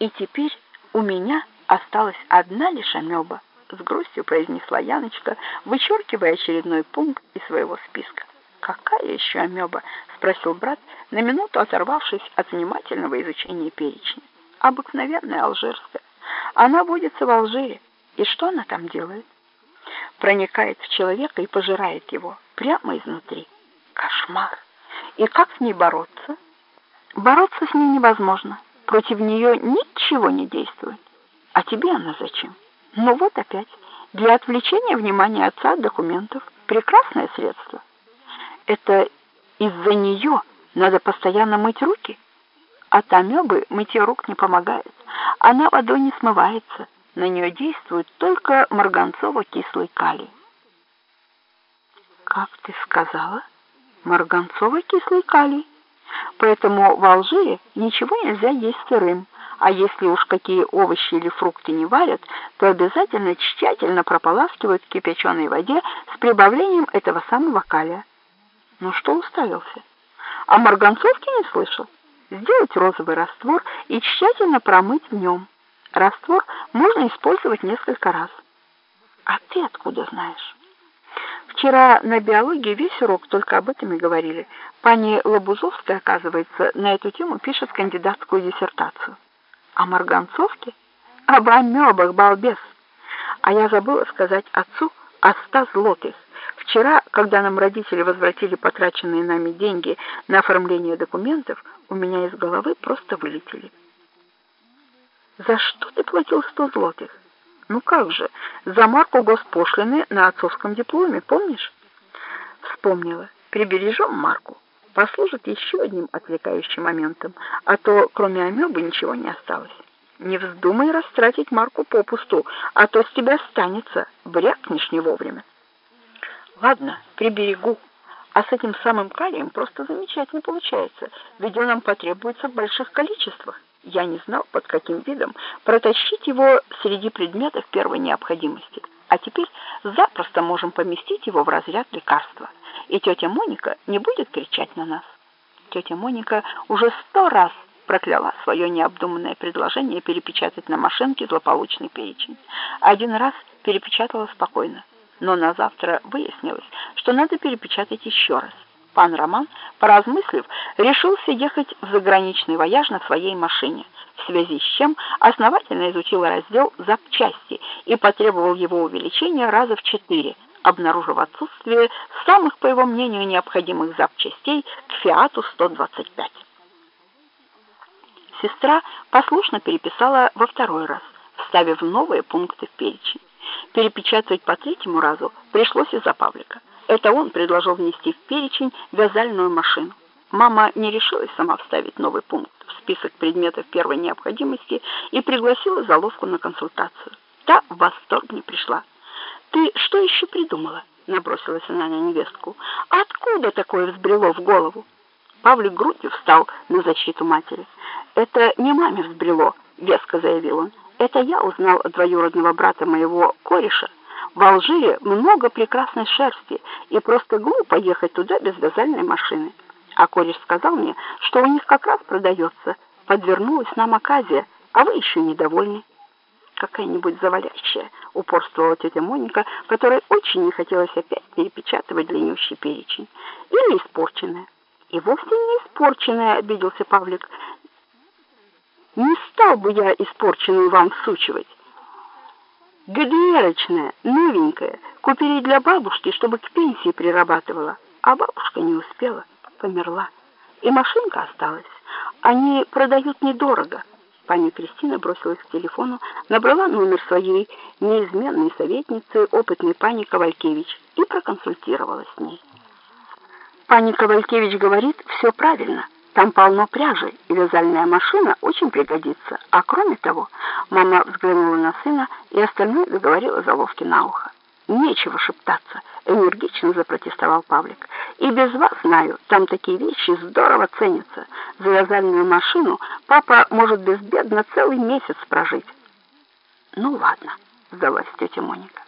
И теперь у меня осталась одна лишь амеба, с грустью произнесла Яночка, вычеркивая очередной пункт из своего списка. «Какая еще амеба?» — спросил брат, на минуту оторвавшись от внимательного изучения перечня. «Обыкновенная алжирская. Она водится в Алжире. И что она там делает?» «Проникает в человека и пожирает его прямо изнутри. Кошмар! И как с ней бороться?» «Бороться с ней невозможно. Против нее ничего не действует. А тебе она зачем?» «Ну вот опять. Для отвлечения внимания отца от документов. Прекрасное средство» это из-за нее надо постоянно мыть руки? От амебы мытье рук не помогает. Она водой не смывается. На нее действует только марганцово-кислый калий. Как ты сказала? Марганцово-кислый калий. Поэтому в Алжире ничего нельзя есть сырым. А если уж какие овощи или фрукты не варят, то обязательно тщательно прополаскивают в кипяченой воде с прибавлением этого самого калия. Ну что уставился? А марганцовки не слышал? Сделать розовый раствор и тщательно промыть в нем. Раствор можно использовать несколько раз. А ты откуда знаешь? Вчера на биологии весь урок только об этом и говорили. Пани Лобузовская, оказывается, на эту тему пишет кандидатскую диссертацию. А марганцовки? Об амебах, балбес. А я забыла сказать отцу о ста злотых. Вчера, когда нам родители возвратили потраченные нами деньги на оформление документов, у меня из головы просто вылетели. За что ты платил сто злотых? Ну как же, за марку госпошлины на отцовском дипломе, помнишь? Вспомнила. Прибережем марку. Послужит еще одним отвлекающим моментом, а то кроме амебы ничего не осталось. Не вздумай растратить марку попусту, а то с тебя останется, брякнешь не вовремя. Ладно, приберегу. А с этим самым калием просто замечательно получается, ведь он нам потребуется в больших количествах. Я не знал, под каким видом протащить его среди предметов первой необходимости. А теперь запросто можем поместить его в разряд лекарства. И тетя Моника не будет кричать на нас. Тетя Моника уже сто раз прокляла свое необдуманное предложение перепечатать на машинке злополучный перечень. Один раз перепечатала спокойно но на завтра выяснилось, что надо перепечатать еще раз. Пан Роман, поразмыслив, решился ехать в заграничный вояж на своей машине, в связи с чем основательно изучил раздел «Запчасти» и потребовал его увеличения раза в четыре, обнаружив отсутствие самых, по его мнению, необходимых запчастей к «Фиату 125». Сестра послушно переписала во второй раз, вставив новые пункты в перечень. Перепечатывать по третьему разу пришлось из-за Павлика. Это он предложил внести в перечень вязальную машину. Мама не решилась сама вставить новый пункт в список предметов первой необходимости и пригласила заловку на консультацию. Та в восторг не пришла. «Ты что еще придумала?» — набросилась она на невестку. «Откуда такое взбрело в голову?» Павлик грудью встал на защиту матери. «Это не маме взбрело», — веско заявил он. Это я узнал от двоюродного брата моего кореша. В Алжире много прекрасной шерсти, и просто глупо ехать туда без вязальной машины. А кореш сказал мне, что у них как раз продается. Подвернулась нам оказия, а вы еще недовольны. Какая-нибудь завалящая, упорствовала тетя Моника, которой очень не хотелось опять перепечатывать длиннющий перечень. Или испорченная. И вовсе не испорченная, обиделся Павлик. Не стал бы я испорченную вам всучивать. ГДРочная, новенькая, купили для бабушки, чтобы к пенсии прирабатывала. А бабушка не успела, померла. И машинка осталась. Они продают недорого. Паня Кристина бросилась к телефону, набрала номер своей неизменной советницы, опытной пани Ковалькевич, и проконсультировалась с ней. Пани Ковалькевич говорит, все правильно. Там полно пряжи, и вязальная машина очень пригодится. А кроме того, мама взглянула на сына и остальное заговорила Заловке на ухо. «Нечего шептаться», — энергично запротестовал Павлик. «И без вас знаю, там такие вещи здорово ценятся. За вязальную машину папа может безбедно целый месяц прожить». «Ну ладно», — сдалась тетя Моника.